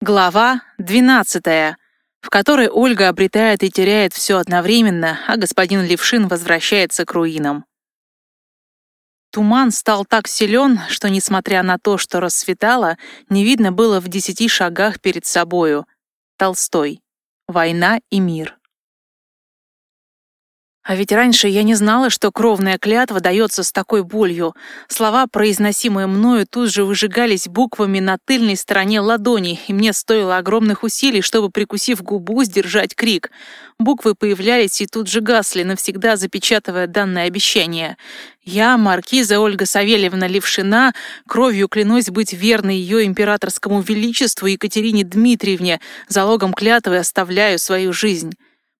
Глава 12, в которой Ольга обретает и теряет все одновременно, а господин Левшин возвращается к руинам. Туман стал так силен, что, несмотря на то, что рассветало, не видно было в десяти шагах перед собою. Толстой. Война и мир. А ведь раньше я не знала, что кровная клятва дается с такой болью. Слова, произносимые мною, тут же выжигались буквами на тыльной стороне ладони, и мне стоило огромных усилий, чтобы, прикусив губу, сдержать крик. Буквы появлялись и тут же гасли, навсегда запечатывая данное обещание. Я, маркиза Ольга Савельевна Левшина, кровью клянусь быть верной ее императорскому величеству Екатерине Дмитриевне, залогом клятвы оставляю свою жизнь.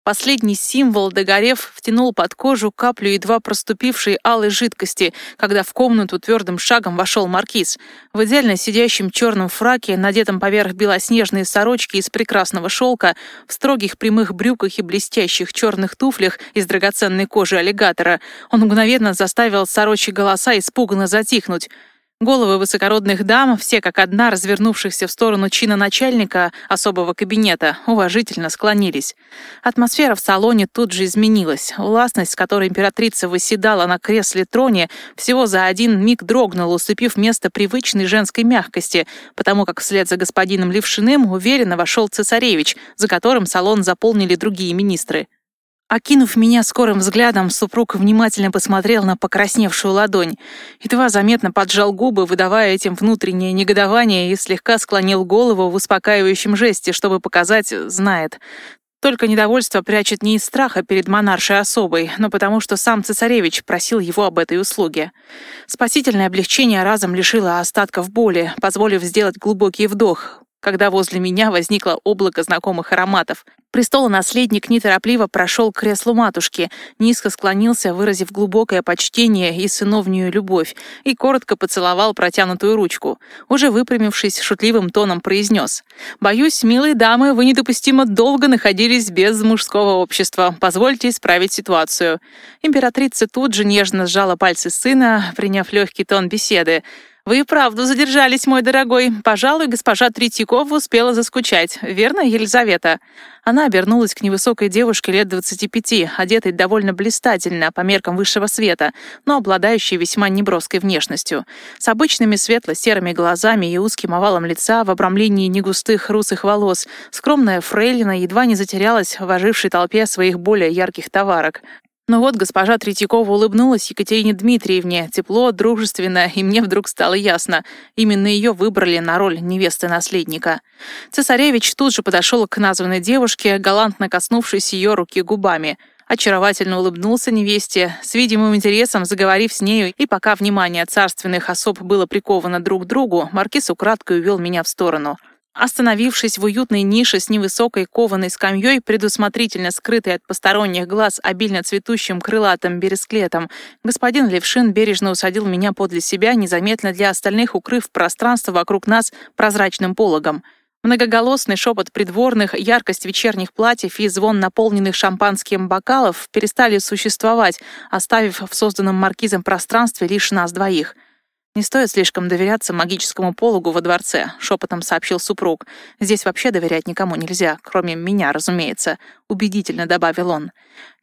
Последний символ, догорев, втянул под кожу каплю едва проступившей алой жидкости, когда в комнату твердым шагом вошел маркиз. В идеально сидящем черном фраке, надетом поверх белоснежной сорочки из прекрасного шелка, в строгих прямых брюках и блестящих черных туфлях из драгоценной кожи аллигатора, он мгновенно заставил сорочьи голоса испуганно затихнуть. Головы высокородных дам, все как одна, развернувшихся в сторону чина начальника особого кабинета, уважительно склонились. Атмосфера в салоне тут же изменилась. Властность, с которой императрица восседала на кресле-троне, всего за один миг дрогнула, уступив место привычной женской мягкости, потому как вслед за господином Левшиным уверенно вошел цесаревич, за которым салон заполнили другие министры. Окинув меня скорым взглядом, супруг внимательно посмотрел на покрасневшую ладонь. Едва заметно поджал губы, выдавая этим внутреннее негодование, и слегка склонил голову в успокаивающем жесте, чтобы показать «знает». Только недовольство прячет не из страха перед монаршей особой, но потому что сам цесаревич просил его об этой услуге. Спасительное облегчение разом лишило остатков боли, позволив сделать глубокий вдох, когда возле меня возникло облако знакомых ароматов. Престола-наследник неторопливо прошел к креслу матушки, низко склонился, выразив глубокое почтение и сыновнюю любовь, и коротко поцеловал протянутую ручку. Уже выпрямившись, шутливым тоном произнес. «Боюсь, милые дамы, вы недопустимо долго находились без мужского общества. Позвольте исправить ситуацию». Императрица тут же нежно сжала пальцы сына, приняв легкий тон беседы. «Вы и правду задержались, мой дорогой. Пожалуй, госпожа Третьякова успела заскучать. Верно, Елизавета?» Она обернулась к невысокой девушке лет 25, одетой довольно блистательно по меркам высшего света, но обладающей весьма неброской внешностью. С обычными светло-серыми глазами и узким овалом лица в обрамлении негустых русых волос, скромная фрейлина едва не затерялась в ожившей толпе своих более ярких товарок. Но вот госпожа Третьякова улыбнулась Екатерине Дмитриевне, тепло, дружественно, и мне вдруг стало ясно. Именно ее выбрали на роль невесты-наследника. Цесаревич тут же подошел к названной девушке, галантно коснувшись ее руки губами. Очаровательно улыбнулся невесте, с видимым интересом заговорив с нею, и пока внимание царственных особ было приковано друг к другу, маркиз украдкой увел меня в сторону. Остановившись в уютной нише с невысокой кованой скамьей, предусмотрительно скрытой от посторонних глаз обильно цветущим крылатым бересклетом, господин Левшин бережно усадил меня подле себя, незаметно для остальных укрыв пространство вокруг нас прозрачным пологом. Многоголосный шепот придворных, яркость вечерних платьев и звон наполненных шампанским бокалов перестали существовать, оставив в созданном маркизом пространстве лишь нас двоих — «Не стоит слишком доверяться магическому пологу во дворце», — шепотом сообщил супруг. «Здесь вообще доверять никому нельзя, кроме меня, разумеется», — убедительно добавил он.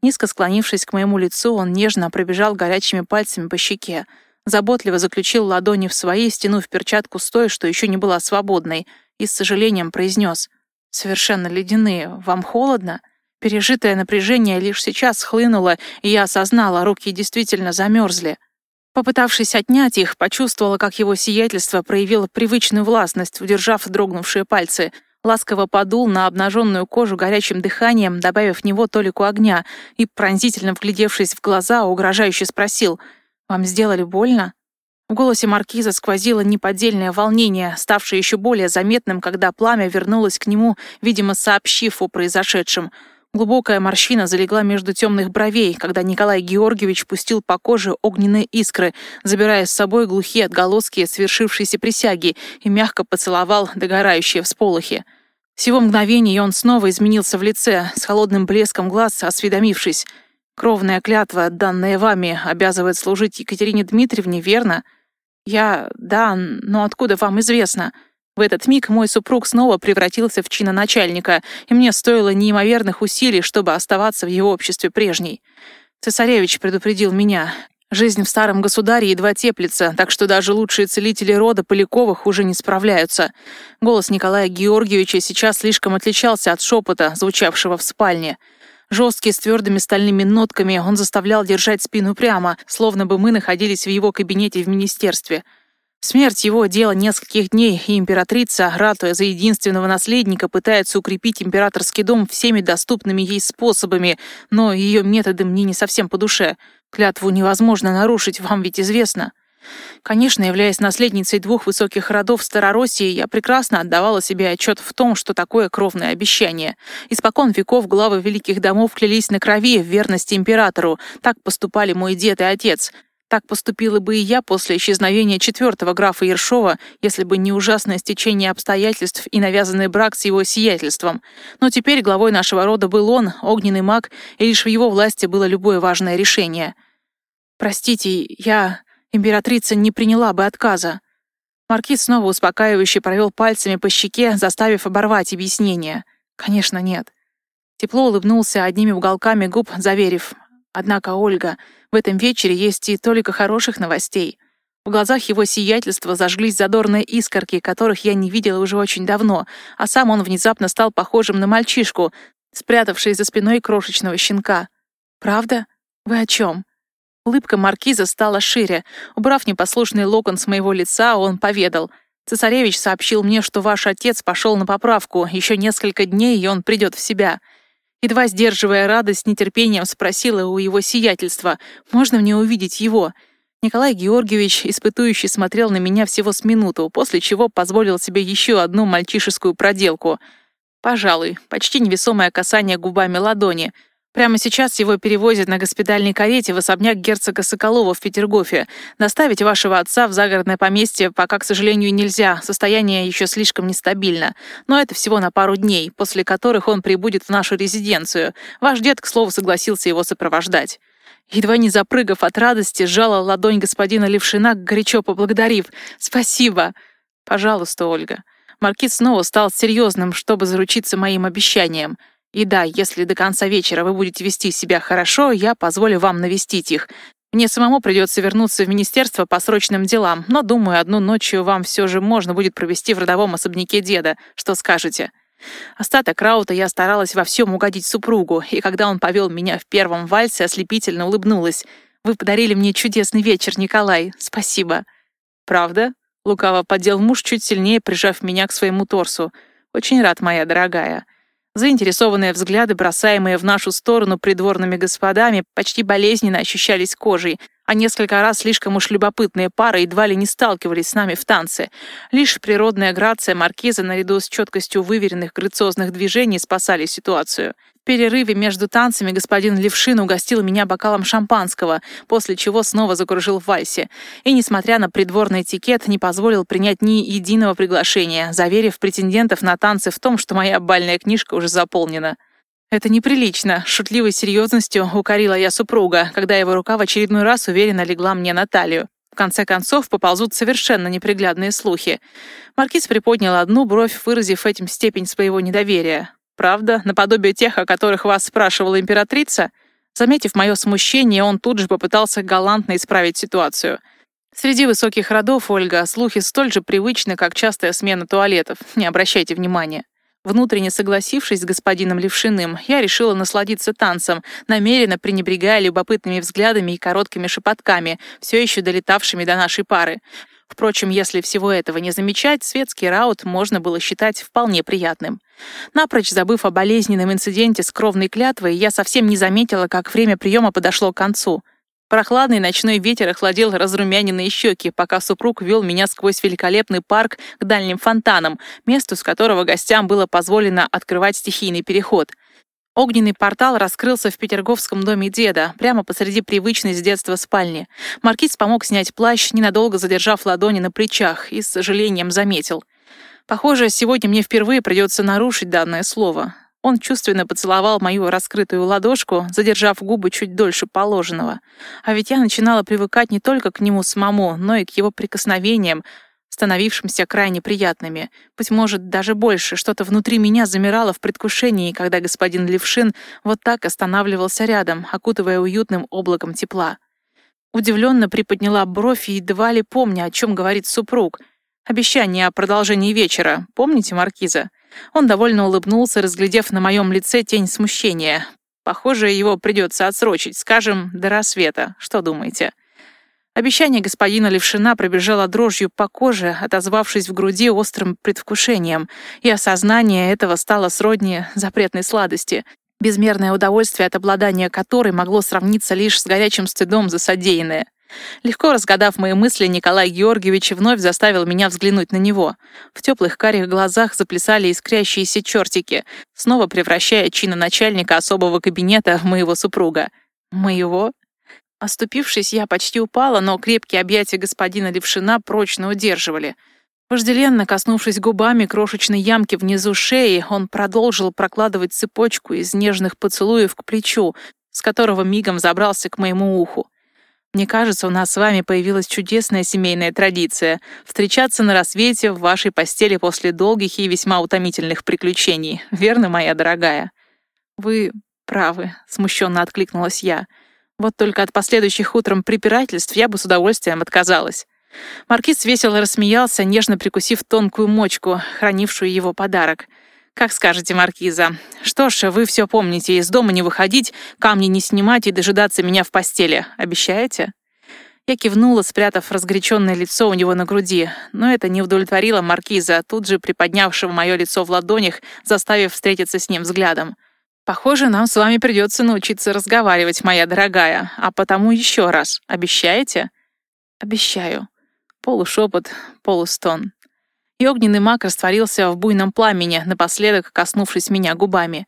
Низко склонившись к моему лицу, он нежно пробежал горячими пальцами по щеке. Заботливо заключил ладони в свои, стянув перчатку с той, что еще не была свободной, и с сожалением произнес. «Совершенно ледяные. Вам холодно?» Пережитое напряжение лишь сейчас схлынуло, и я осознала, руки действительно замерзли. Попытавшись отнять их, почувствовала, как его сиятельство проявило привычную властность, удержав дрогнувшие пальцы. Ласково подул на обнаженную кожу горячим дыханием, добавив в него толику огня, и, пронзительно вглядевшись в глаза, угрожающе спросил «Вам сделали больно?» В голосе маркиза сквозило неподдельное волнение, ставшее еще более заметным, когда пламя вернулось к нему, видимо, сообщив о произошедшем — Глубокая морщина залегла между темных бровей, когда Николай Георгиевич пустил по коже огненные искры, забирая с собой глухие отголоски свершившейся присяги и мягко поцеловал догорающие всполохи. Всего мгновения он снова изменился в лице, с холодным блеском глаз осведомившись. «Кровная клятва, данная вами, обязывает служить Екатерине Дмитриевне, верно?» «Я... да, но откуда вам известно?» В этот миг мой супруг снова превратился в чиноначальника, и мне стоило неимоверных усилий, чтобы оставаться в его обществе прежней. Цесаревич предупредил меня. Жизнь в старом государе едва теплится, так что даже лучшие целители рода Поляковых уже не справляются. Голос Николая Георгиевича сейчас слишком отличался от шепота, звучавшего в спальне. Жесткий, с твердыми стальными нотками, он заставлял держать спину прямо, словно бы мы находились в его кабинете в министерстве — Смерть его — дело нескольких дней, и императрица, ратуя за единственного наследника, пытается укрепить императорский дом всеми доступными ей способами, но ее методы мне не совсем по душе. Клятву невозможно нарушить, вам ведь известно. Конечно, являясь наследницей двух высоких родов Старороссии, я прекрасно отдавала себе отчет в том, что такое кровное обещание. Испокон веков главы великих домов клялись на крови в верности императору. Так поступали мой дед и отец. Так поступила бы и я после исчезновения четвертого графа Ершова, если бы не ужасное стечение обстоятельств и навязанный брак с его сиятельством. Но теперь главой нашего рода был он, огненный маг, и лишь в его власти было любое важное решение. «Простите, я, императрица, не приняла бы отказа». Маркиз снова успокаивающе провел пальцами по щеке, заставив оборвать объяснение. «Конечно, нет». Тепло улыбнулся одними уголками губ, заверив. «Однако, Ольга, в этом вечере есть и только хороших новостей. В глазах его сиятельства зажглись задорные искорки, которых я не видела уже очень давно, а сам он внезапно стал похожим на мальчишку, спрятавший за спиной крошечного щенка. «Правда? Вы о чем?» Улыбка маркиза стала шире. Убрав непослушный локон с моего лица, он поведал. «Цесаревич сообщил мне, что ваш отец пошел на поправку. Еще несколько дней, и он придет в себя. Едва сдерживая радость, нетерпением спросила у его сиятельства, «Можно мне увидеть его?» Николай Георгиевич, испытующий, смотрел на меня всего с минуту, после чего позволил себе еще одну мальчишескую проделку. Пожалуй, почти невесомое касание губами ладони — Прямо сейчас его перевозят на госпитальной карете в особняк герцога Соколова в Петергофе. Доставить вашего отца в загородное поместье пока, к сожалению, нельзя. Состояние еще слишком нестабильно. Но это всего на пару дней, после которых он прибудет в нашу резиденцию. Ваш дед, к слову, согласился его сопровождать. Едва не запрыгав от радости, сжала ладонь господина Левшина, горячо поблагодарив. «Спасибо!» «Пожалуйста, Ольга». Маркиз снова стал серьезным, чтобы заручиться моим обещанием — и да, если до конца вечера вы будете вести себя хорошо, я позволю вам навестить их. Мне самому придется вернуться в министерство по срочным делам, но, думаю, одну ночью вам все же можно будет провести в родовом особняке деда. Что скажете?» Остаток раута я старалась во всем угодить супругу, и когда он повел меня в первом вальсе, ослепительно улыбнулась. «Вы подарили мне чудесный вечер, Николай. Спасибо». «Правда?» — лукаво поддел муж, чуть сильнее прижав меня к своему торсу. «Очень рад, моя дорогая». Заинтересованные взгляды, бросаемые в нашу сторону придворными господами, почти болезненно ощущались кожей, а несколько раз слишком уж любопытные пары едва ли не сталкивались с нами в танце. Лишь природная грация маркиза наряду с четкостью выверенных грациозных движений спасали ситуацию. В перерыве между танцами господин Левшин угостил меня бокалом шампанского, после чего снова закружил в вальсе. И, несмотря на придворный этикет, не позволил принять ни единого приглашения, заверив претендентов на танцы в том, что моя бальная книжка уже заполнена. «Это неприлично», — шутливой серьезностью укорила я супруга, когда его рука в очередной раз уверенно легла мне на талию. В конце концов, поползут совершенно неприглядные слухи. Маркиз приподнял одну бровь, выразив этим степень своего недоверия. Правда, наподобие тех, о которых вас спрашивала императрица? Заметив мое смущение, он тут же попытался галантно исправить ситуацию. Среди высоких родов, Ольга, слухи столь же привычны, как частая смена туалетов. Не обращайте внимания. Внутренне согласившись с господином Левшиным, я решила насладиться танцем, намеренно пренебрегая любопытными взглядами и короткими шепотками, все еще долетавшими до нашей пары. Впрочем, если всего этого не замечать, светский раут можно было считать вполне приятным. Напрочь забыв о болезненном инциденте с кровной клятвой, я совсем не заметила, как время приема подошло к концу. Прохладный ночной ветер охладил разрумяненные щеки, пока супруг вел меня сквозь великолепный парк к дальним фонтанам, месту, с которого гостям было позволено открывать стихийный переход — Огненный портал раскрылся в Петерговском доме деда, прямо посреди привычной с детства спальни. Маркиз помог снять плащ, ненадолго задержав ладони на плечах, и с сожалением заметил. «Похоже, сегодня мне впервые придется нарушить данное слово». Он чувственно поцеловал мою раскрытую ладошку, задержав губы чуть дольше положенного. А ведь я начинала привыкать не только к нему самому, но и к его прикосновениям, становившимся крайне приятными. Быть может, даже больше. Что-то внутри меня замирало в предвкушении, когда господин Левшин вот так останавливался рядом, окутывая уютным облаком тепла. Удивленно приподняла бровь и едва ли помня, о чем говорит супруг. Обещание о продолжении вечера. Помните, Маркиза? Он довольно улыбнулся, разглядев на моем лице тень смущения. Похоже, его придется отсрочить, скажем, до рассвета. Что думаете? Обещание господина Левшина пробежало дрожью по коже, отозвавшись в груди острым предвкушением, и осознание этого стало сродни запретной сладости, безмерное удовольствие от обладания которой могло сравниться лишь с горячим стыдом за содеянное. Легко разгадав мои мысли, Николай Георгиевич вновь заставил меня взглянуть на него. В теплых карих глазах заплясали искрящиеся чертики, снова превращая чина начальника особого кабинета в моего супруга. Моего? Оступившись, я почти упала, но крепкие объятия господина Левшина прочно удерживали. Вожделенно коснувшись губами крошечной ямки внизу шеи, он продолжил прокладывать цепочку из нежных поцелуев к плечу, с которого мигом забрался к моему уху. Мне кажется, у нас с вами появилась чудесная семейная традиция — встречаться на рассвете в вашей постели после долгих и весьма утомительных приключений. Верно, моя дорогая?» «Вы правы», — смущенно откликнулась я. «Вот только от последующих утром препирательств я бы с удовольствием отказалась». Маркиз весело рассмеялся, нежно прикусив тонкую мочку, хранившую его подарок — «Как скажете, Маркиза. Что ж, вы все помните. Из дома не выходить, камни не снимать и дожидаться меня в постели. Обещаете?» Я кивнула, спрятав разгоряченное лицо у него на груди, но это не удовлетворило Маркиза, тут же приподнявшего мое лицо в ладонях, заставив встретиться с ним взглядом. «Похоже, нам с вами придется научиться разговаривать, моя дорогая, а потому еще раз. Обещаете?» «Обещаю». Полушепот, полустон и огненный маг растворился в буйном пламени, напоследок коснувшись меня губами.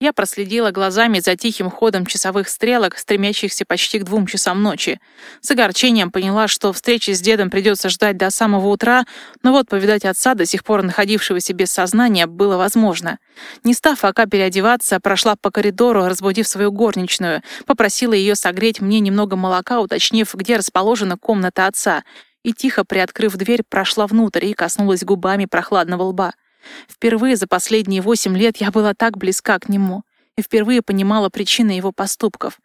Я проследила глазами за тихим ходом часовых стрелок, стремящихся почти к двум часам ночи. С огорчением поняла, что встречи с дедом придется ждать до самого утра, но вот повидать отца, до сих пор находившегося без сознания, было возможно. Не став пока переодеваться, прошла по коридору, разбудив свою горничную, попросила ее согреть мне немного молока, уточнив, где расположена комната отца — и, тихо приоткрыв дверь, прошла внутрь и коснулась губами прохладного лба. Впервые за последние восемь лет я была так близка к нему и впервые понимала причины его поступков.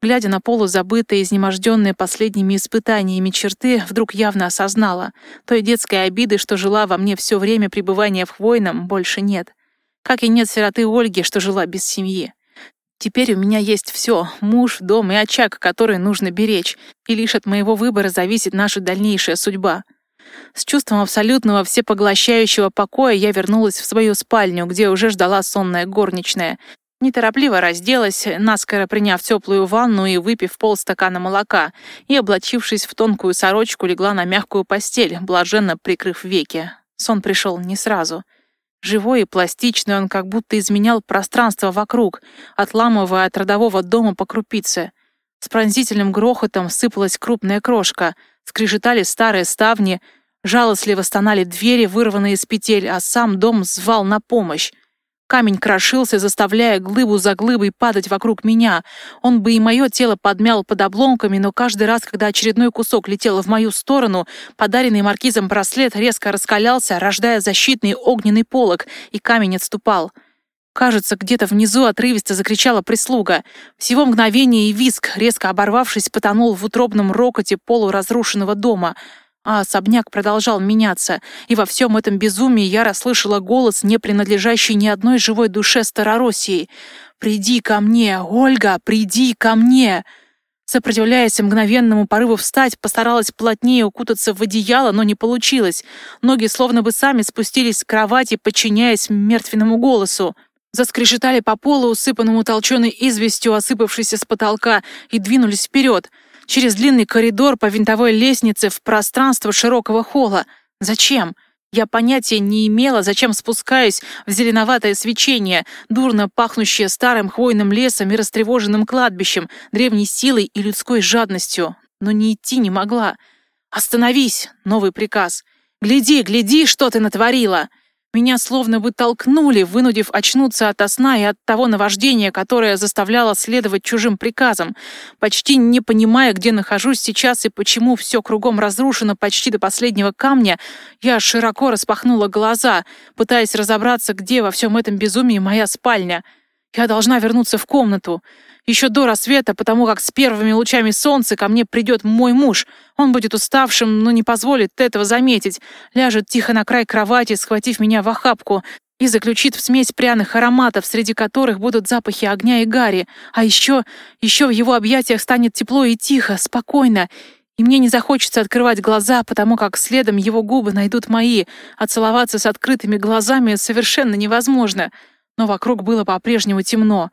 Глядя на полузабытые, изнеможденные последними испытаниями черты, вдруг явно осознала, той детской обиды, что жила во мне все время пребывания в Хвойном, больше нет. Как и нет сироты Ольги, что жила без семьи. Теперь у меня есть все — муж, дом и очаг, который нужно беречь, и лишь от моего выбора зависит наша дальнейшая судьба. С чувством абсолютного всепоглощающего покоя я вернулась в свою спальню, где уже ждала сонная горничная. Неторопливо разделась, наскоро приняв теплую ванну и выпив полстакана молока, и, облачившись в тонкую сорочку, легла на мягкую постель, блаженно прикрыв веки. Сон пришел не сразу — Живой и пластичный, он как будто изменял пространство вокруг, отламывая от родового дома по крупице. С пронзительным грохотом сыпалась крупная крошка, скрежетали старые ставни, жалостливо стонали двери, вырванные из петель, а сам дом звал на помощь. Камень крошился, заставляя глыбу за глыбой падать вокруг меня. Он бы и мое тело подмял под обломками, но каждый раз, когда очередной кусок летел в мою сторону, подаренный маркизом браслет резко раскалялся, рождая защитный огненный полог, и камень отступал. Кажется, где-то внизу отрывисто закричала прислуга. Всего мгновение и виск, резко оборвавшись, потонул в утробном рокоте полуразрушенного дома — а особняк продолжал меняться, и во всем этом безумии я расслышала голос, не принадлежащий ни одной живой душе Старороссии. «Приди ко мне, Ольга, приди ко мне!» Сопротивляясь мгновенному порыву встать, постаралась плотнее укутаться в одеяло, но не получилось. Ноги словно бы сами спустились с кровати, подчиняясь мертвенному голосу. Заскрешетали по полу, усыпанному толченой известью, осыпавшейся с потолка, и двинулись вперед — через длинный коридор по винтовой лестнице в пространство широкого холла. Зачем? Я понятия не имела, зачем спускаюсь в зеленоватое свечение, дурно пахнущее старым хвойным лесом и растревоженным кладбищем, древней силой и людской жадностью. Но не идти не могла. «Остановись!» — новый приказ. «Гляди, гляди, что ты натворила!» Меня словно бы толкнули, вынудив очнуться ото сна и от того наваждения, которое заставляло следовать чужим приказам, почти не понимая, где нахожусь сейчас и почему все кругом разрушено почти до последнего камня, я широко распахнула глаза, пытаясь разобраться, где во всем этом безумии моя спальня. Я должна вернуться в комнату еще до рассвета, потому как с первыми лучами солнца ко мне придет мой муж. Он будет уставшим, но не позволит этого заметить. Ляжет тихо на край кровати, схватив меня в охапку, и заключит в смесь пряных ароматов, среди которых будут запахи огня и гари. А еще, еще в его объятиях станет тепло и тихо, спокойно. И мне не захочется открывать глаза, потому как следом его губы найдут мои, а целоваться с открытыми глазами совершенно невозможно. Но вокруг было по-прежнему темно.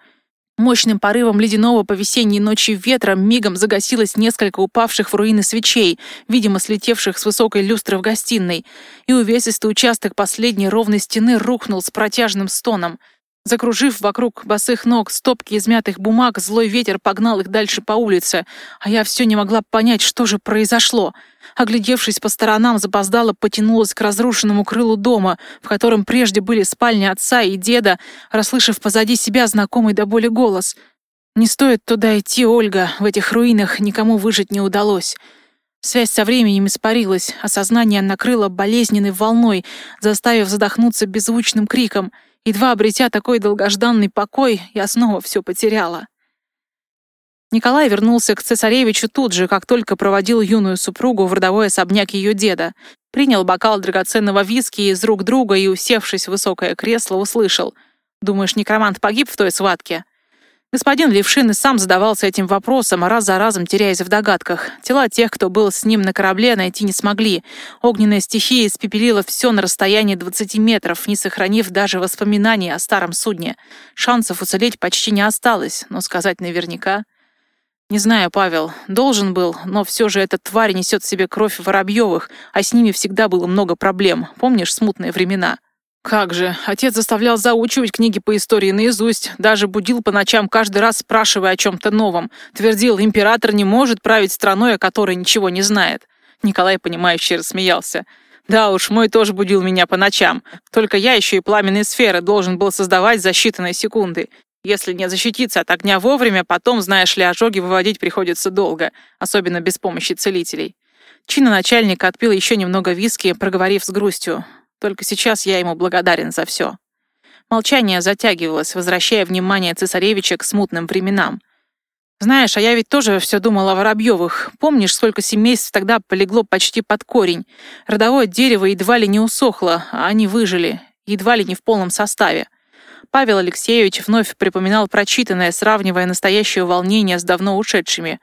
Мощным порывом ледяного по весенней ночи ветра мигом загасилось несколько упавших в руины свечей, видимо, слетевших с высокой люстры в гостиной, и увесистый участок последней ровной стены рухнул с протяжным стоном. Закружив вокруг босых ног стопки измятых бумаг, злой ветер погнал их дальше по улице, а я все не могла понять, что же произошло. Оглядевшись по сторонам, запоздала потянулась к разрушенному крылу дома, в котором прежде были спальни отца и деда, расслышав позади себя знакомый до боли голос. «Не стоит туда идти, Ольга, в этих руинах никому выжить не удалось». Связь со временем испарилась, а сознание накрыло болезненной волной, заставив задохнуться беззвучным криком — Едва обретя такой долгожданный покой, я снова все потеряла. Николай вернулся к цесаревичу тут же, как только проводил юную супругу в родовой особняк ее деда. Принял бокал драгоценного виски из рук друга и, усевшись в высокое кресло, услышал. «Думаешь, некромант погиб в той схватке?» Господин Левшин и сам задавался этим вопросом, раз за разом теряясь в догадках. Тела тех, кто был с ним на корабле, найти не смогли. Огненная стихия испепелила все на расстоянии 20 метров, не сохранив даже воспоминаний о старом судне. Шансов уцелеть почти не осталось, но сказать наверняка... Не знаю, Павел, должен был, но все же эта тварь несет в себе кровь Воробьевых, а с ними всегда было много проблем. Помнишь смутные времена? Как же, отец заставлял заучивать книги по истории наизусть, даже будил по ночам каждый раз, спрашивая о чем-то новом. Твердил, император не может править страной, о которой ничего не знает. Николай, понимающе рассмеялся. Да уж, мой тоже будил меня по ночам. Только я еще и пламенные сферы должен был создавать за считанные секунды. Если не защититься от огня вовремя, потом, знаешь ли, ожоги выводить приходится долго, особенно без помощи целителей. Чина начальника отпил еще немного виски, проговорив с грустью. Только сейчас я ему благодарен за все. Молчание затягивалось, возвращая внимание цесаревича к смутным временам. Знаешь, а я ведь тоже все думал о Воробьевых. Помнишь, сколько семейств тогда полегло почти под корень? Родовое дерево едва ли не усохло, а они выжили, едва ли не в полном составе. Павел Алексеевич вновь припоминал прочитанное, сравнивая настоящее волнение с давно ушедшими.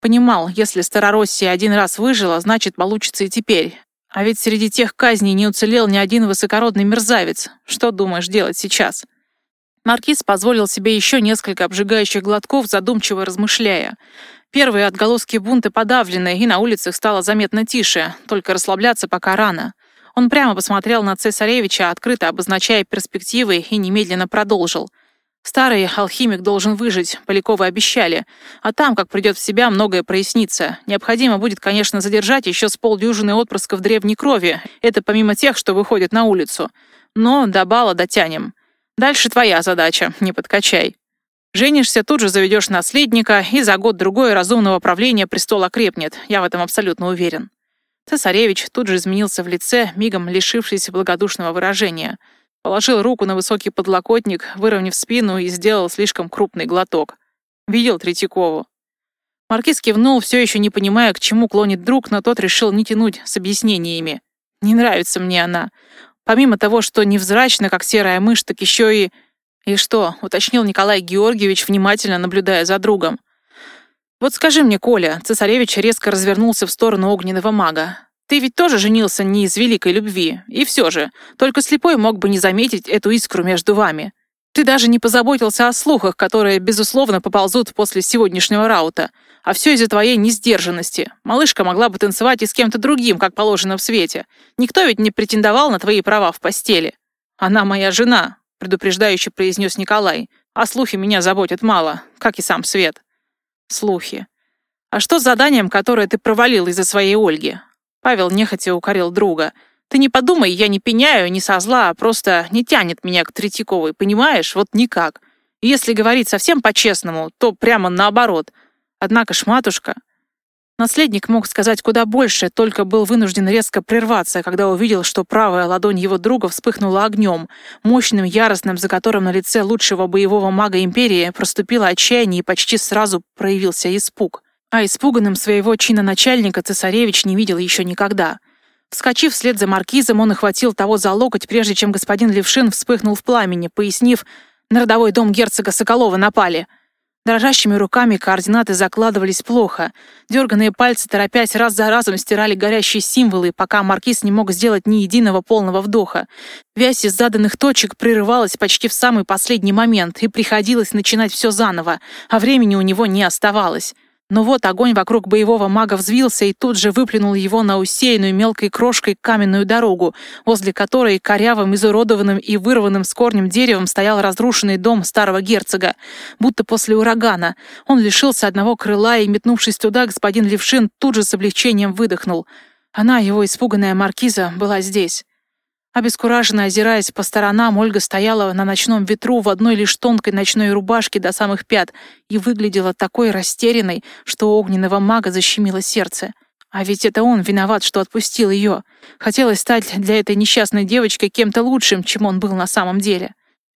Понимал, если Старороссия один раз выжила, значит, получится и теперь. А ведь среди тех казней не уцелел ни один высокородный мерзавец. Что думаешь делать сейчас?» Маркиз позволил себе еще несколько обжигающих глотков, задумчиво размышляя. Первые отголоски бунта подавлены, и на улицах стало заметно тише, только расслабляться пока рано. Он прямо посмотрел на цесаревича, открыто обозначая перспективы, и немедленно продолжил — Старый алхимик должен выжить, Поляковы обещали. А там, как придет в себя, многое прояснится. Необходимо будет, конечно, задержать еще с полдюжины отпрысков древней крови. Это помимо тех, что выходят на улицу. Но до бала дотянем. Дальше твоя задача, не подкачай. Женишься, тут же заведешь наследника, и за год-другой разумного правления престол окрепнет. Я в этом абсолютно уверен. Цесаревич тут же изменился в лице, мигом лишившись благодушного выражения — Положил руку на высокий подлокотник, выровняв спину и сделал слишком крупный глоток. Видел Третьякову. Маркиз кивнул, все еще не понимая, к чему клонит друг, но тот решил не тянуть с объяснениями. Не нравится мне она. Помимо того, что невзрачна, как серая мышь, так еще и... И что, уточнил Николай Георгиевич, внимательно наблюдая за другом. Вот скажи мне, Коля, цесаревич резко развернулся в сторону огненного мага. Ты ведь тоже женился не из великой любви. И все же, только слепой мог бы не заметить эту искру между вами. Ты даже не позаботился о слухах, которые, безусловно, поползут после сегодняшнего раута. А все из-за твоей несдержанности. Малышка могла бы танцевать и с кем-то другим, как положено в свете. Никто ведь не претендовал на твои права в постели. Она моя жена, предупреждающе произнес Николай. А слухи меня заботят мало, как и сам свет. Слухи. А что с заданием, которое ты провалил из-за своей Ольги? Павел нехотя укорил друга. Ты не подумай, я не пеняю, не со зла, а просто не тянет меня к Третьяковой, понимаешь? Вот никак. если говорить совсем по-честному, то прямо наоборот. Однако ж, матушка... Наследник мог сказать куда больше, только был вынужден резко прерваться, когда увидел, что правая ладонь его друга вспыхнула огнем, мощным, яростным, за которым на лице лучшего боевого мага Империи проступило отчаяние и почти сразу проявился испуг. А испуганным своего чина начальника цесаревич не видел еще никогда. Вскочив вслед за маркизом, он охватил того за локоть, прежде чем господин Левшин вспыхнул в пламени, пояснив, на родовой дом герцога Соколова напали — Дрожащими руками координаты закладывались плохо. Дерганные пальцы, торопясь, раз за разом стирали горящие символы, пока маркиз не мог сделать ни единого полного вдоха. Вязь из заданных точек прерывалась почти в самый последний момент, и приходилось начинать все заново, а времени у него не оставалось. Но вот огонь вокруг боевого мага взвился и тут же выплюнул его на усеянную мелкой крошкой каменную дорогу, возле которой корявым, изуродованным и вырванным с корнем деревом стоял разрушенный дом старого герцога. Будто после урагана. Он лишился одного крыла, и, метнувшись туда, господин Левшин тут же с облегчением выдохнул. Она, его испуганная маркиза, была здесь. Обескураженно озираясь по сторонам, Ольга стояла на ночном ветру в одной лишь тонкой ночной рубашке до самых пят и выглядела такой растерянной, что огненного мага защемило сердце. А ведь это он виноват, что отпустил ее. Хотелось стать для этой несчастной девочки кем-то лучшим, чем он был на самом деле.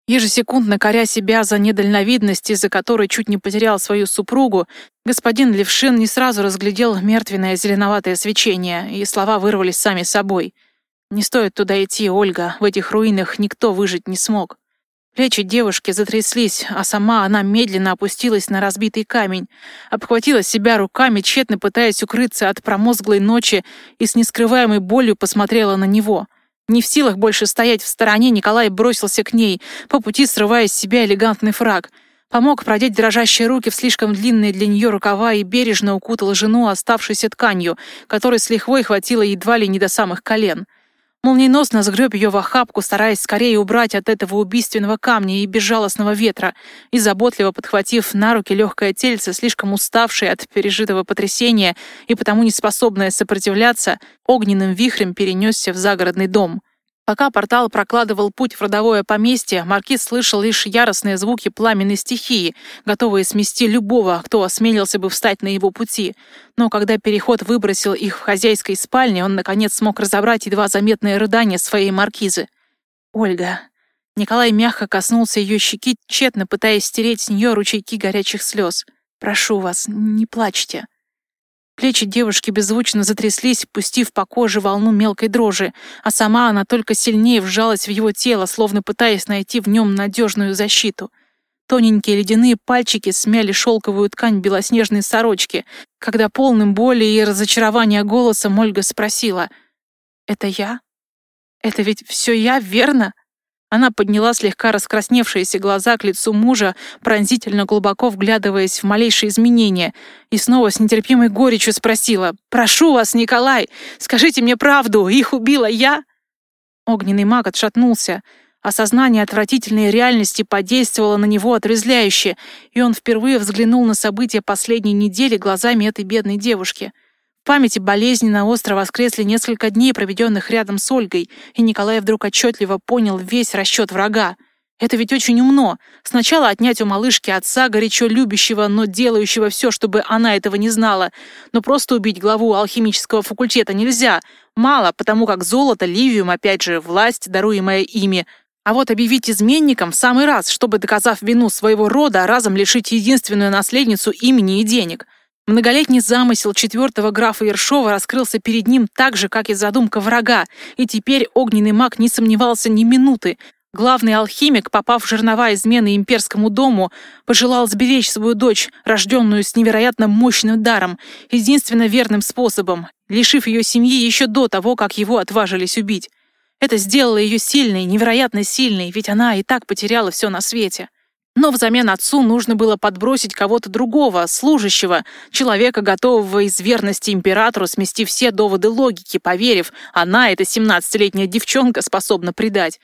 Ежесекундно коря себя за недальновидность, из-за которой чуть не потерял свою супругу, господин Левшин не сразу разглядел мертвенное зеленоватое свечение, и слова вырвались сами собой — не стоит туда идти, Ольга. В этих руинах никто выжить не смог. Плечи девушки затряслись, а сама она медленно опустилась на разбитый камень, обхватила себя руками, тщетно пытаясь укрыться от промозглой ночи и с нескрываемой болью посмотрела на него. Не в силах больше стоять в стороне, Николай бросился к ней, по пути срывая с себя элегантный фраг. Помог продеть дрожащие руки в слишком длинные для нее рукава и бережно укутал жену оставшейся тканью, которой с лихвой хватило едва ли не до самых колен. Молниеносно сгреб ее в охапку, стараясь скорее убрать от этого убийственного камня и безжалостного ветра, и заботливо подхватив на руки легкое тельце, слишком уставшее от пережитого потрясения и потому не способное сопротивляться, огненным вихрем перенесся в загородный дом. Пока портал прокладывал путь в родовое поместье, маркиз слышал лишь яростные звуки пламенной стихии, готовые смести любого, кто осмелился бы встать на его пути. Но когда переход выбросил их в хозяйской спальне, он, наконец, смог разобрать едва заметные рыдания своей маркизы. «Ольга». Николай мягко коснулся ее щеки, тщетно пытаясь стереть с нее ручейки горячих слез. «Прошу вас, не плачьте». Плечи девушки беззвучно затряслись, пустив по коже волну мелкой дрожи, а сама она только сильнее вжалась в его тело, словно пытаясь найти в нем надежную защиту. Тоненькие ледяные пальчики смяли шелковую ткань белоснежной сорочки, когда полным боли и разочарования голосом Ольга спросила «Это я? Это ведь все я, верно?» Она подняла слегка раскрасневшиеся глаза к лицу мужа, пронзительно глубоко вглядываясь в малейшие изменения, и снова с нетерпимой горечью спросила «Прошу вас, Николай, скажите мне правду, их убила я?» Огненный маг отшатнулся. Осознание отвратительной реальности подействовало на него отрезвляюще, и он впервые взглянул на события последней недели глазами этой бедной девушки — памяти болезненно остро воскресли несколько дней, проведенных рядом с Ольгой, и Николай вдруг отчетливо понял весь расчет врага. Это ведь очень умно. Сначала отнять у малышки отца, горячо любящего, но делающего все, чтобы она этого не знала. Но просто убить главу алхимического факультета нельзя. Мало, потому как золото, ливиум, опять же, власть, даруемая ими. А вот объявить изменником в самый раз, чтобы, доказав вину своего рода, разом лишить единственную наследницу имени и денег — Многолетний замысел четвертого графа Ершова раскрылся перед ним так же, как и задумка врага, и теперь огненный маг не сомневался ни минуты. Главный алхимик, попав в жернова измены имперскому дому, пожелал сберечь свою дочь, рожденную с невероятно мощным даром, единственно верным способом, лишив ее семьи еще до того, как его отважились убить. Это сделало ее сильной, невероятно сильной, ведь она и так потеряла все на свете. Но взамен отцу нужно было подбросить кого-то другого, служащего, человека, готового из верности императору смести все доводы логики, поверив, она, эта семнадцатилетняя девчонка, способна предать.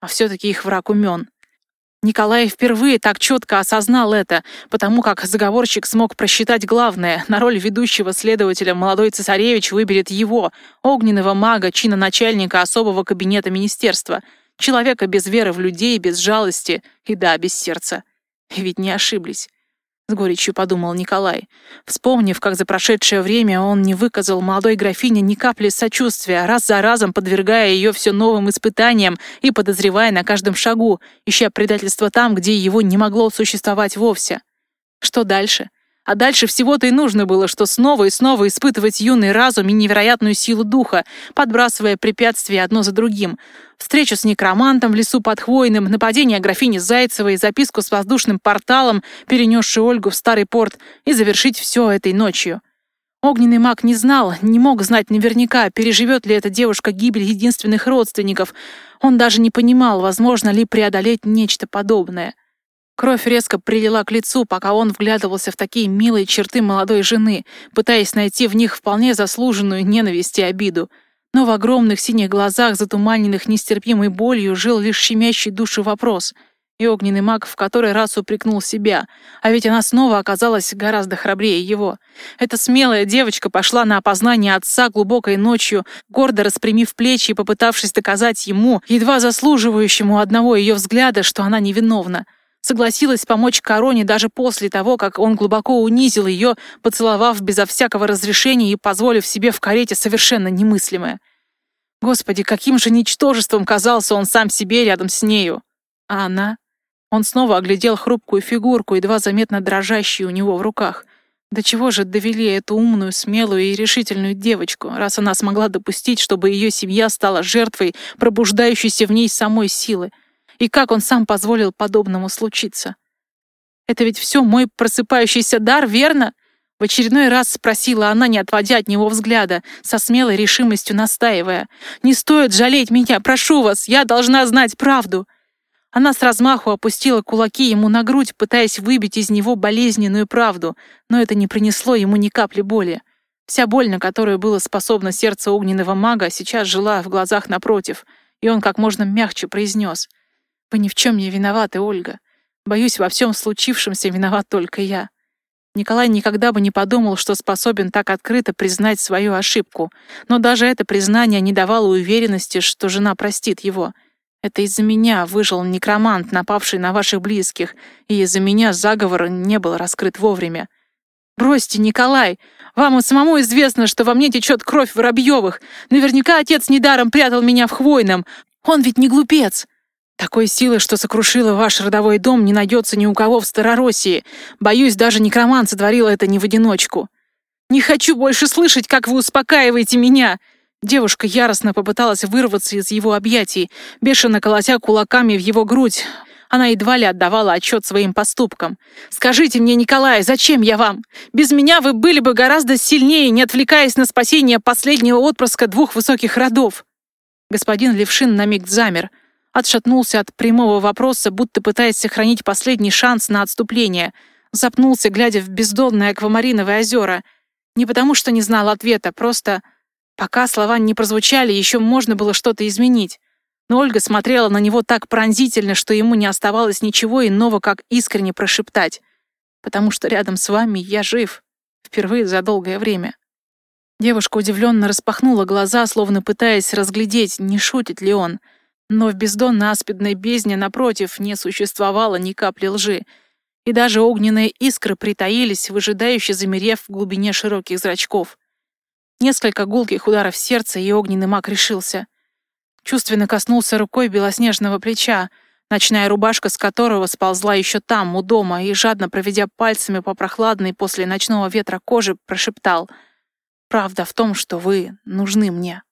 А все-таки их враг умен. Николай впервые так четко осознал это, потому как заговорщик смог просчитать главное. На роль ведущего следователя молодой цесаревич выберет его, огненного мага, чина начальника особого кабинета министерства. Человека без веры в людей, без жалости и, да, без сердца. Ведь не ошиблись. — с горечью подумал Николай. Вспомнив, как за прошедшее время он не выказал молодой графине ни капли сочувствия, раз за разом подвергая ее все новым испытаниям и подозревая на каждом шагу, ища предательство там, где его не могло существовать вовсе. Что дальше? А дальше всего-то и нужно было, что снова и снова испытывать юный разум и невероятную силу духа, подбрасывая препятствия одно за другим. Встречу с некромантом в лесу под Хвойным, нападение графини Зайцевой, записку с воздушным порталом, перенесшей Ольгу в старый порт, и завершить все этой ночью. Огненный маг не знал, не мог знать наверняка, переживет ли эта девушка гибель единственных родственников. Он даже не понимал, возможно ли преодолеть нечто подобное. Кровь резко прилила к лицу, пока он вглядывался в такие милые черты молодой жены, пытаясь найти в них вполне заслуженную ненависть и обиду. Но в огромных синих глазах, затуманенных нестерпимой болью, жил лишь щемящий душу вопрос. И огненный маг в который раз упрекнул себя, а ведь она снова оказалась гораздо храбрее его. Эта смелая девочка пошла на опознание отца глубокой ночью, гордо распрямив плечи и попытавшись доказать ему, едва заслуживающему одного ее взгляда, что она невиновна согласилась помочь Короне даже после того, как он глубоко унизил ее, поцеловав безо всякого разрешения и позволив себе в карете совершенно немыслимое. Господи, каким же ничтожеством казался он сам себе рядом с нею. А она? Он снова оглядел хрупкую фигурку, едва заметно дрожащую у него в руках. До чего же довели эту умную, смелую и решительную девочку, раз она смогла допустить, чтобы ее семья стала жертвой пробуждающейся в ней самой силы? И как он сам позволил подобному случиться? «Это ведь все мой просыпающийся дар, верно?» В очередной раз спросила она, не отводя от него взгляда, со смелой решимостью настаивая. «Не стоит жалеть меня, прошу вас, я должна знать правду!» Она с размаху опустила кулаки ему на грудь, пытаясь выбить из него болезненную правду, но это не принесло ему ни капли боли. Вся боль, на которую было способно сердце огненного мага, сейчас жила в глазах напротив, и он как можно мягче произнес. Вы ни в чем не виноваты, Ольга. Боюсь, во всем случившемся виноват только я. Николай никогда бы не подумал, что способен так открыто признать свою ошибку, но даже это признание не давало уверенности, что жена простит его. Это из-за меня выжил некромант, напавший на ваших близких, и из-за меня заговор не был раскрыт вовремя. «Бросьте, Николай! Вам и самому известно, что во мне течет кровь Воробьевых. Наверняка отец недаром прятал меня в Хвойном. Он ведь не глупец!» Такой силы, что сокрушила ваш родовой дом, не найдется ни у кого в Старороссии. Боюсь, даже некромант сотворила это не в одиночку. Не хочу больше слышать, как вы успокаиваете меня!» Девушка яростно попыталась вырваться из его объятий, бешено колотя кулаками в его грудь. Она едва ли отдавала отчет своим поступкам. «Скажите мне, Николай, зачем я вам? Без меня вы были бы гораздо сильнее, не отвлекаясь на спасение последнего отпрыска двух высоких родов». Господин Левшин на миг замер — отшатнулся от прямого вопроса, будто пытаясь сохранить последний шанс на отступление. Запнулся, глядя в бездонные аквамариновые озера. Не потому, что не знал ответа, просто... Пока слова не прозвучали, еще можно было что-то изменить. Но Ольга смотрела на него так пронзительно, что ему не оставалось ничего иного, как искренне прошептать. «Потому что рядом с вами я жив. Впервые за долгое время». Девушка удивленно распахнула глаза, словно пытаясь разглядеть, не шутит ли он — но в бездонно-аспидной бездне, напротив, не существовало ни капли лжи, и даже огненные искры притаились, выжидающе замерев в глубине широких зрачков. Несколько гулких ударов сердца, и огненный маг решился. Чувственно коснулся рукой белоснежного плеча, ночная рубашка с которого сползла еще там, у дома, и, жадно проведя пальцами по прохладной после ночного ветра коже, прошептал «Правда в том, что вы нужны мне».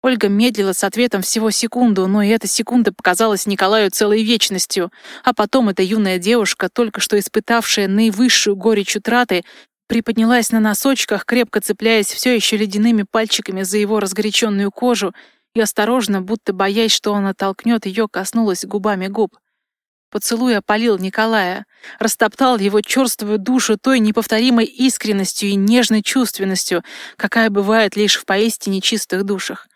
Ольга медлила с ответом всего секунду, но и эта секунда показалась Николаю целой вечностью. А потом эта юная девушка, только что испытавшая наивысшую горечь утраты, приподнялась на носочках, крепко цепляясь все еще ледяными пальчиками за его разгоряченную кожу и осторожно, будто боясь, что он оттолкнет ее, коснулась губами губ. Поцелуй опалил Николая, растоптал его черствую душу той неповторимой искренностью и нежной чувственностью, какая бывает лишь в поистине чистых душах.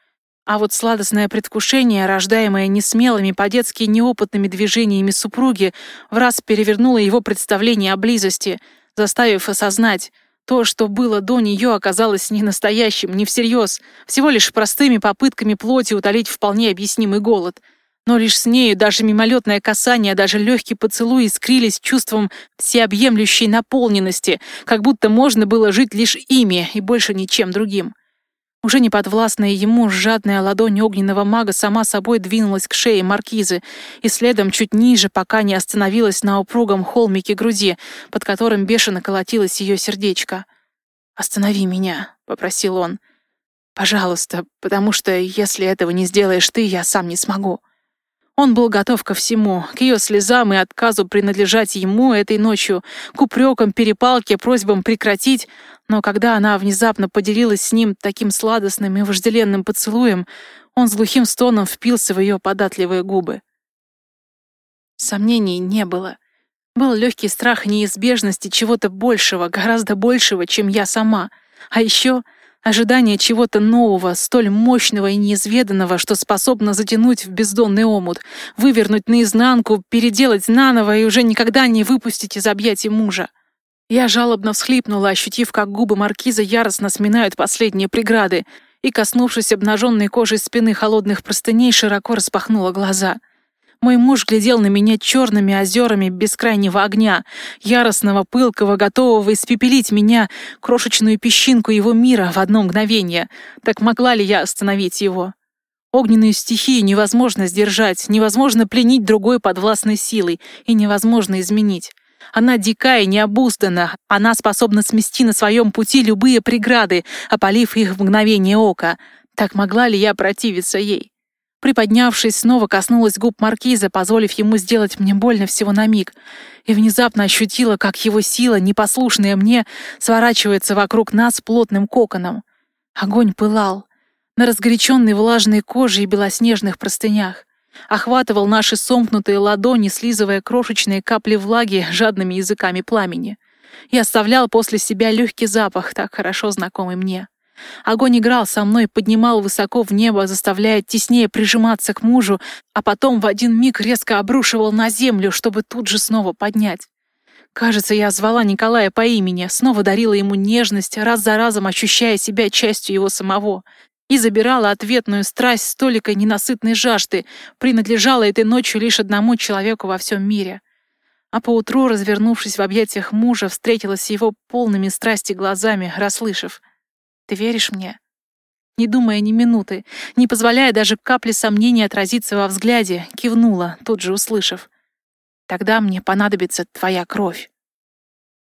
А вот сладостное предвкушение, рождаемое несмелыми, по-детски неопытными движениями супруги, в раз перевернуло его представление о близости, заставив осознать, то, что было до нее, оказалось не настоящим, не всерьез, всего лишь простыми попытками плоти утолить вполне объяснимый голод. Но лишь с нею даже мимолетное касание, даже легкий поцелуй искрились чувством всеобъемлющей наполненности, как будто можно было жить лишь ими и больше ничем другим. Уже не подвластная ему, жадная ладонь огненного мага сама собой двинулась к шее маркизы и следом чуть ниже, пока не остановилась на упругом холмике груди, под которым бешено колотилось ее сердечко. «Останови меня», — попросил он. «Пожалуйста, потому что если этого не сделаешь ты, я сам не смогу». Он был готов ко всему, к ее слезам и отказу принадлежать ему этой ночью, к упрекам, перепалке, просьбам прекратить, но когда она внезапно поделилась с ним таким сладостным и вожделенным поцелуем, он с глухим стоном впился в ее податливые губы. Сомнений не было. Был легкий страх неизбежности чего-то большего, гораздо большего, чем я сама. А еще Ожидание чего-то нового, столь мощного и неизведанного, что способно затянуть в бездонный омут, вывернуть наизнанку, переделать наново и уже никогда не выпустить из объятий мужа. Я жалобно всхлипнула, ощутив, как губы маркиза яростно сминают последние преграды, и, коснувшись обнаженной кожей спины холодных простыней, широко распахнула глаза — мой муж глядел на меня черными озерами бескрайнего огня, яростного, пылкого, готового испепелить меня, крошечную песчинку его мира в одно мгновение. Так могла ли я остановить его? Огненную стихию невозможно сдержать, невозможно пленить другой подвластной силой и невозможно изменить. Она дикая, необуздана, она способна смести на своем пути любые преграды, опалив их в мгновение ока. Так могла ли я противиться ей? Приподнявшись, снова коснулась губ маркиза, позволив ему сделать мне больно всего на миг, и внезапно ощутила, как его сила, непослушная мне, сворачивается вокруг нас плотным коконом. Огонь пылал на разгоряченной влажной коже и белоснежных простынях. Охватывал наши сомкнутые ладони, слизывая крошечные капли влаги жадными языками пламени. И оставлял после себя легкий запах, так хорошо знакомый мне. Огонь играл со мной, поднимал высоко в небо, заставляя теснее прижиматься к мужу, а потом в один миг резко обрушивал на землю, чтобы тут же снова поднять. Кажется, я звала Николая по имени, снова дарила ему нежность, раз за разом ощущая себя частью его самого. И забирала ответную страсть столика ненасытной жажды, принадлежала этой ночью лишь одному человеку во всем мире. А поутру, развернувшись в объятиях мужа, встретилась с его полными страсти глазами, расслышав — ты веришь мне?» Не думая ни минуты, не позволяя даже капли сомнения отразиться во взгляде, кивнула, тут же услышав. «Тогда мне понадобится твоя кровь».